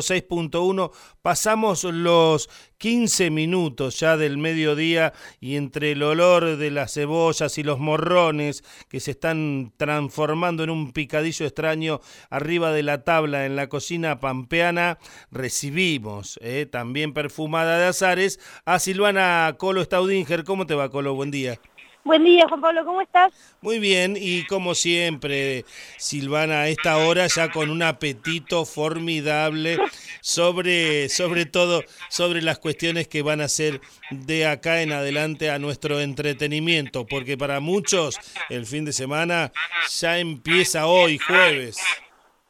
6.1, pasamos los 15 minutos ya del mediodía y entre el olor de las cebollas y los morrones que se están transformando en un picadillo extraño arriba de la tabla en la cocina pampeana, recibimos, eh, también perfumada de azares, a Silvana Colo Staudinger. ¿Cómo te va, Colo? Buen día. Buen día, Juan Pablo, ¿cómo estás? Muy bien, y como siempre, Silvana, a esta hora ya con un apetito formidable sobre, sobre todo, sobre las cuestiones que van a ser de acá en adelante a nuestro entretenimiento, porque para muchos el fin de semana ya empieza hoy, jueves.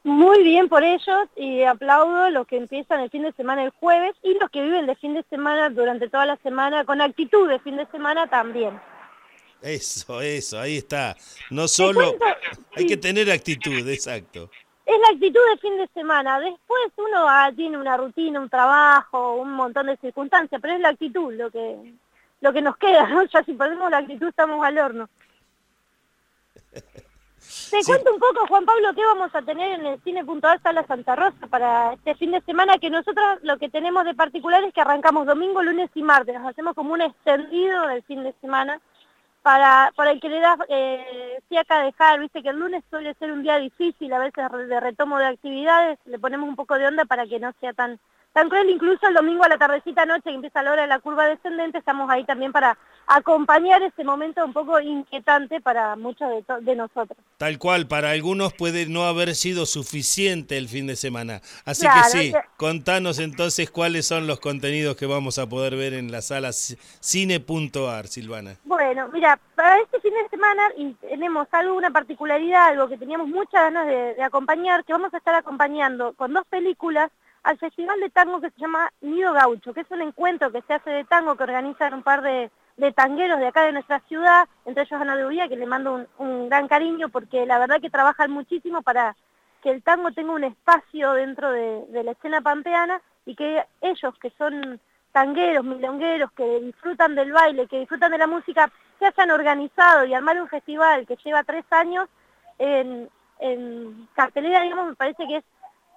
Muy bien por ellos y aplaudo los que empiezan el fin de semana el jueves y los que viven de fin de semana durante toda la semana con actitud de fin de semana también. Eso, eso, ahí está. No solo hay que tener actitud, exacto. Es la actitud de fin de semana. Después uno tiene una rutina, un trabajo, un montón de circunstancias, pero es la actitud lo que lo que nos queda, ¿no? Ya si perdemos la actitud estamos al horno. Te cuento un poco, Juan Pablo, qué vamos a tener en el Cine Puntual Sala Santa Rosa para este fin de semana, que nosotros lo que tenemos de particular es que arrancamos domingo, lunes y martes, nos hacemos como un extendido del fin de semana para, para el que le da eh, acá dejar, viste que el lunes suele ser un día difícil, a veces de retomo de actividades, le ponemos un poco de onda para que no sea tan tan cruel, incluso el domingo a la tardecita noche que empieza la hora de la curva descendente, estamos ahí también para acompañar ese momento un poco inquietante para muchos de, nosotros. Tal cual, para algunos puede no haber sido suficiente el fin de semana. Así que sí, contanos entonces cuáles son los contenidos que vamos a poder ver en la sala cine.ar, Silvana. Bueno, mira, para este fin de semana y tenemos alguna particularidad, algo que teníamos muchas ganas de, de acompañar, que vamos a estar acompañando con dos películas al festival de tango que se llama Nido Gaucho, que es un encuentro que se hace de tango que organizan un par de, tangueros de acá de nuestra ciudad, entre ellos Ana de que le mando un, gran cariño porque la verdad que trabajan muchísimo para que el tango tenga un espacio dentro de, la escena pampeana y que ellos que son tangueros, milongueros, que disfrutan del baile, que disfrutan de la música, se hayan organizado y armar un festival que lleva tres años en, en cartelera, digamos, me parece que es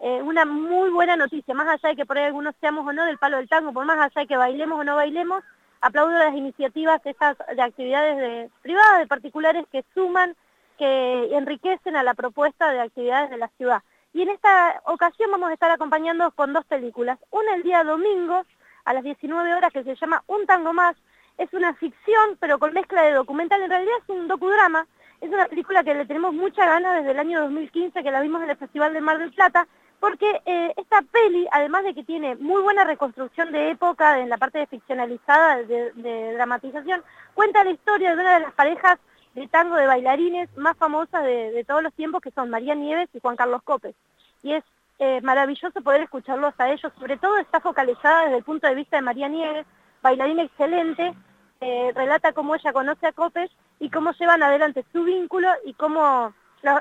eh, una muy buena noticia, más allá de que por ahí algunos seamos o no del palo del tango, por más allá de que bailemos o no bailemos, aplaudo las iniciativas estas de actividades de, privadas, de particulares que suman, que enriquecen a la propuesta de actividades de la ciudad. Y en esta ocasión vamos a estar acompañando con dos películas. Una el día domingo a las 19 horas que se llama Un Tango Más. Es una ficción, pero con mezcla de documental. En realidad es un docudrama. Es una película que le tenemos mucha ganas desde el año 2015, que la vimos en el Festival de Mar del Plata, porque eh, esta peli, además de que tiene muy buena reconstrucción de época en la parte de ficcionalizada, de, dramatización, cuenta la historia de una de las parejas de tango de bailarines más famosas de, todos los tiempos, que son María Nieves y Juan Carlos Copes. Y es eh, maravilloso poder escucharlos a ellos, sobre todo está focalizada desde el punto de vista de María Nieves, bailarina excelente, eh, relata cómo ella conoce a Copes y cómo llevan adelante su vínculo y cómo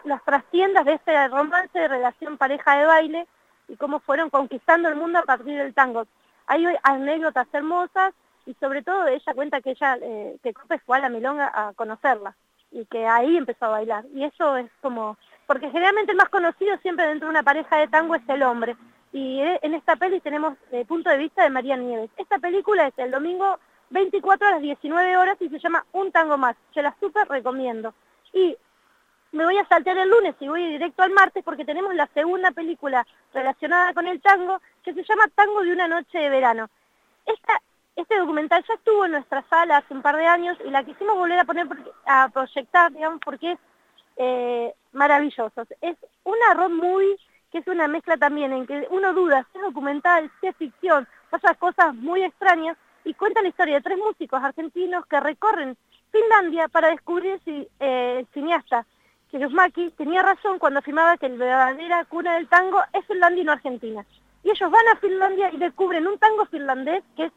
las trastiendas de este romance de relación pareja de baile y cómo fueron conquistando el mundo a partir del tango. Hay anécdotas hermosas y sobre todo ella cuenta que ella, eh, que Copes fue a la milonga a conocerla y que ahí empezó a bailar. Y eso es como, porque generalmente el más conocido siempre dentro de una pareja de tango es el hombre. Y eh, en esta peli tenemos el punto de vista de María Nieves. Esta película es el domingo 24 a las 19 horas y se llama Un Tango Más. Se la súper recomiendo. Y me voy a saltear el lunes y voy directo al martes porque tenemos la segunda película relacionada con el tango que se llama Tango de una noche de verano. Esta, este documental ya estuvo en nuestra sala hace un par de años y la quisimos volver a poner a proyectar, digamos, porque es eh, maravilloso. Es un arroz muy que es una mezcla también en que uno duda si es documental, si es ficción, pasa cosas muy extrañas y cuenta la historia de tres músicos argentinos que recorren Finlandia para descubrir si eh, cineasta Maki tenía razón cuando afirmaba que la verdadera cuna del tango es Finlandia y no Argentina. Y ellos van a Finlandia y descubren un tango finlandés que es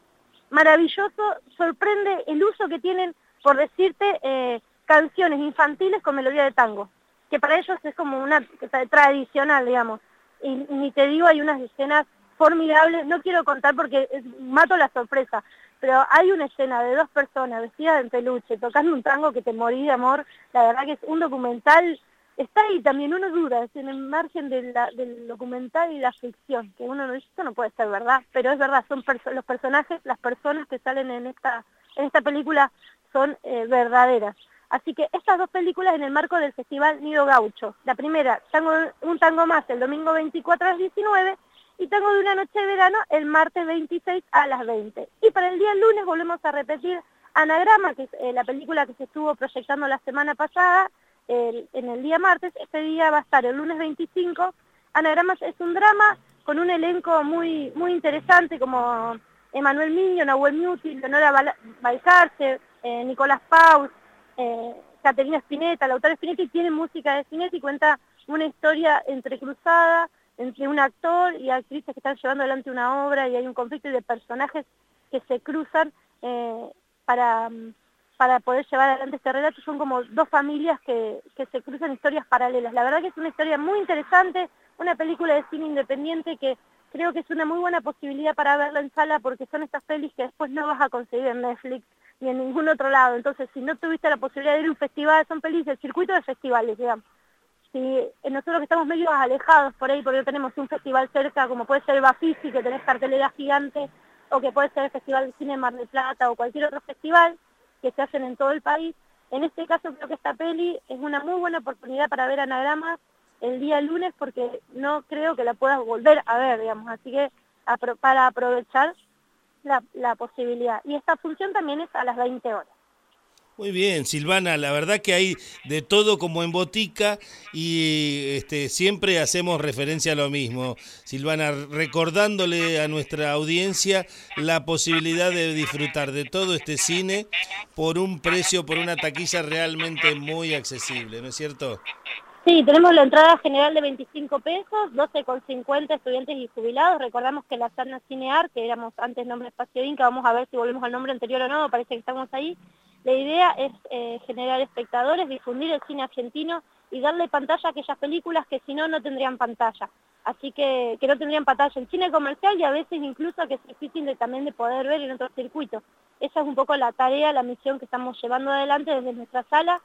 maravilloso, sorprende el uso que tienen, por decirte, eh, canciones infantiles con melodía de tango, que para ellos es como una tradicional, digamos. Y ni te digo, hay unas escenas formidables, no quiero contar porque mato la sorpresa, pero hay una escena de dos personas vestidas en peluche, tocando un tango que te morí de amor, la verdad que es un documental está ahí también, uno duda, es en el margen del documental y la ficción, que uno no dice, esto no puede ser verdad, pero es verdad, son los personajes, las personas que salen en esta, en esta película son eh, verdaderas. Así que estas dos películas en el marco del Festival Nido Gaucho. La primera, tango, Un tango más, el domingo 24 a las 19, y Tango de una noche de verano el martes 26 a las 20. Y para el día lunes volvemos a repetir Anagrama, que es eh, la película que se estuvo proyectando la semana pasada, en el día martes, este día va a estar el lunes 25. Anagramas es un drama con un elenco muy, muy interesante como Emanuel Miño, Nahuel Muti, Leonora Balcarce, eh, Nicolás Paus, eh, Caterina Spinetta, la autora Spinetti tiene música de Spinetti y cuenta una historia entrecruzada entre un actor y actrices que están llevando adelante una obra y hay un conflicto de personajes que se cruzan eh, para para poder llevar adelante este relato. Son como dos familias que, se cruzan historias paralelas. La verdad que es una historia muy interesante, una película de cine independiente que creo que es una muy buena posibilidad para verla en sala porque son estas pelis que después no vas a conseguir en Netflix ni en ningún otro lado. Entonces, si no tuviste la posibilidad de ir a un festival, son pelis del circuito de festivales, digamos. Si eh, nosotros que estamos medio alejados por ahí, porque tenemos un festival cerca, como puede ser el Bafisi, que tenés cartelera gigante, o que puede ser el Festival de Cine Mar del Plata, o cualquier otro festival, que se hacen en todo el país. En este caso creo que esta peli es una muy buena oportunidad para ver anagramas el día lunes porque no creo que la puedas volver a ver, digamos, así que para aprovechar la posibilidad. Y esta función también es a las 20 horas. Muy bien, Silvana, la verdad que hay de todo como en botica y este, siempre hacemos referencia a lo mismo. Silvana, recordándole a nuestra audiencia la posibilidad de disfrutar de todo este cine por un precio, por una taquilla realmente muy accesible, ¿no es cierto? Sí, tenemos la entrada general de 25 pesos, 12,50 estudiantes y jubilados. Recordamos que la sala Cinear, que éramos antes nombre Espacio Inca, vamos a ver si volvemos al nombre anterior o no, parece que estamos ahí, la idea es eh, generar espectadores, difundir el cine argentino y darle pantalla a aquellas películas que si no, no tendrían pantalla. Así que, que no tendrían pantalla en cine comercial y a veces incluso que es difícil también de poder ver en otros circuitos. Esa es un poco la tarea, la misión que estamos llevando adelante desde nuestra sala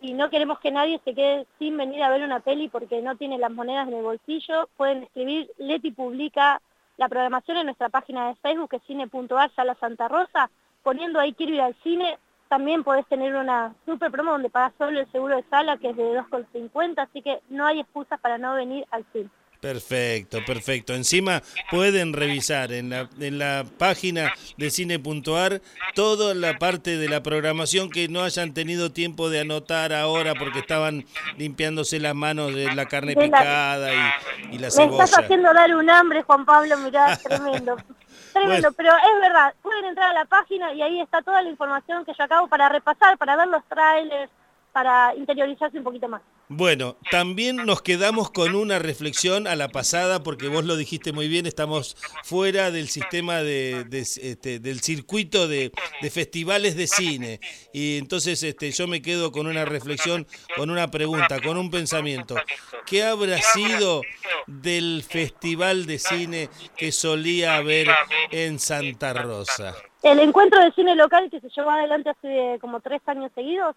y no queremos que nadie se quede sin venir a ver una peli porque no tiene las monedas en el bolsillo. Pueden escribir, Leti publica la programación en nuestra página de Facebook, que es cine.ar, Sala Santa Rosa, poniendo ahí quiero ir al cine, también podés tener una super promo donde pagas solo el seguro de sala, que es de 2,50, así que no hay excusas para no venir al cine. Perfecto, perfecto. Encima pueden revisar en la, en la página de cine.ar toda la parte de la programación que no hayan tenido tiempo de anotar ahora porque estaban limpiándose las manos de la carne picada y, y, la cebolla. Me estás haciendo dar un hambre, Juan Pablo, mirá, tremendo. Tremendo, pero es verdad, pueden entrar a la página y ahí está toda la información que yo acabo para repasar, para ver los trailers, para interiorizarse un poquito más. Bueno, también nos quedamos con una reflexión a la pasada, porque vos lo dijiste muy bien, estamos fuera del sistema de, este, del circuito de, festivales de cine. Y entonces este, yo me quedo con una reflexión, con una pregunta, con un pensamiento. ¿Qué habrá sido del festival de cine que solía haber en Santa Rosa? El encuentro de cine local que se llevó adelante hace como tres años seguidos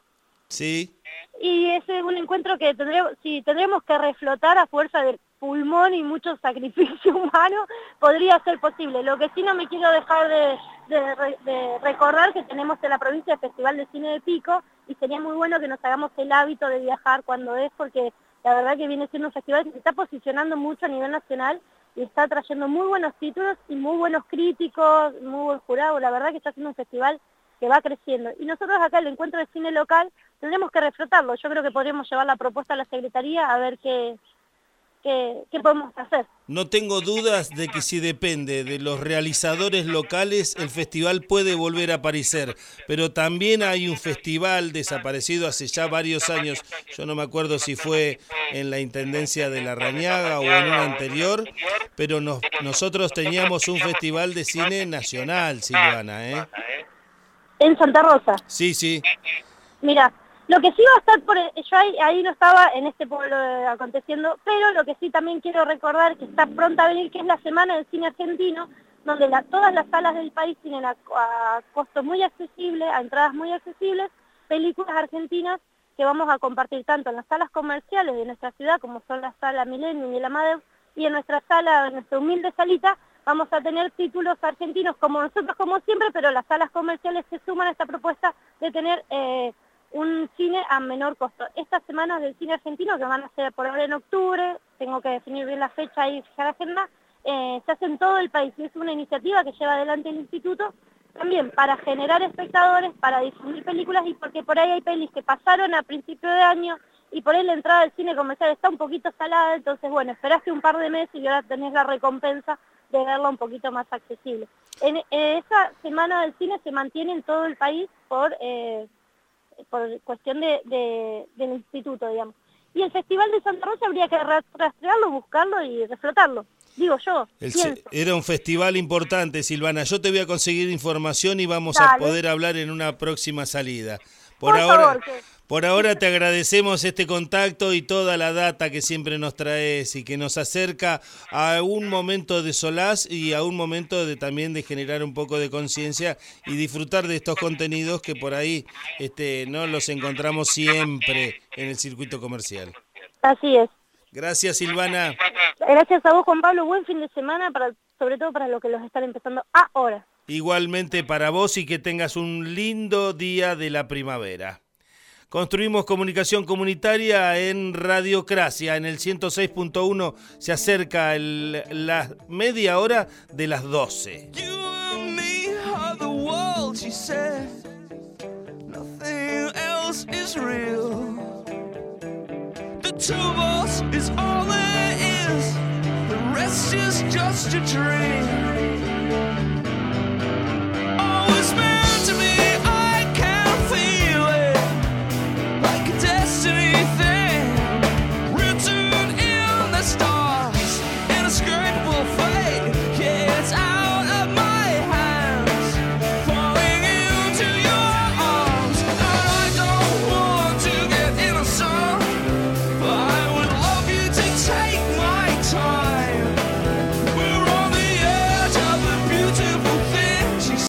Sí. Y es un encuentro que tendremos, si tendremos que reflotar a fuerza de pulmón y mucho sacrificio humano, podría ser posible. Lo que sí no me quiero dejar de, recordar que tenemos en la provincia el Festival de Cine de Pico y sería muy bueno que nos hagamos el hábito de viajar cuando es, porque la verdad que viene siendo un festival que se está posicionando mucho a nivel nacional y está trayendo muy buenos títulos y muy buenos críticos, muy buen jurado. La verdad que está siendo un festival que va creciendo. Y nosotros acá el encuentro de cine local tendremos que reflotarlo. Yo creo que podríamos llevar la propuesta a la Secretaría a ver qué, qué, qué, podemos hacer. No tengo dudas de que si depende de los realizadores locales, el festival puede volver a aparecer. Pero también hay un festival desaparecido hace ya varios años. Yo no me acuerdo si fue en la Intendencia de la Rañaga o en una anterior, pero nos, nosotros teníamos un festival de cine nacional, Silvana, ¿eh? En Santa Rosa. Sí, sí. Mira, lo que sí va a estar por... Yo ahí, no estaba en este pueblo aconteciendo, pero lo que sí también quiero recordar que está pronta a venir, que es la Semana del Cine Argentino, donde todas las salas del país tienen a, a costo muy accesible, a entradas muy accesibles, películas argentinas que vamos a compartir tanto en las salas comerciales de nuestra ciudad, como son la sala Millennium y la Amadeus, y en nuestra sala, en nuestra humilde salita, vamos a tener títulos argentinos como nosotros, como siempre, pero las salas comerciales se suman a esta propuesta de tener eh, un cine a menor costo. Estas semanas del cine argentino, que van a ser por ahora en octubre, tengo que definir bien la fecha y fijar la agenda, eh, se hace en todo el país y es una iniciativa que lleva adelante el instituto también para generar espectadores, para difundir películas y porque por ahí hay pelis que pasaron a principio de año y por ahí la entrada del cine comercial está un poquito salada, entonces bueno, esperaste un par de meses y ahora tenés la recompensa de verla un poquito más accesible. En, esa semana del cine se mantiene en todo el país por, eh, por cuestión de, del instituto, digamos. Y el Festival de Santa Rosa habría que rastrearlo, buscarlo y reflotarlo. Digo yo. era un festival importante, Silvana. Yo te voy a conseguir información y vamos a poder hablar en una próxima salida. Por, ahora, por ahora te agradecemos este contacto y toda la data que siempre nos traes y que nos acerca a un momento de solaz y a un momento de también de generar un poco de conciencia y disfrutar de estos contenidos que por ahí este, no los encontramos siempre en el circuito comercial. Así es. Gracias, Silvana. Gracias a vos, Juan Pablo. Buen fin de semana, para, sobre todo para los que los están empezando ahora. Igualmente para vos y que tengas un lindo día de la primavera. Construimos comunicación comunitaria en Radiocracia, en el 106.1 se acerca la media hora de las 12. The rest is just a dream.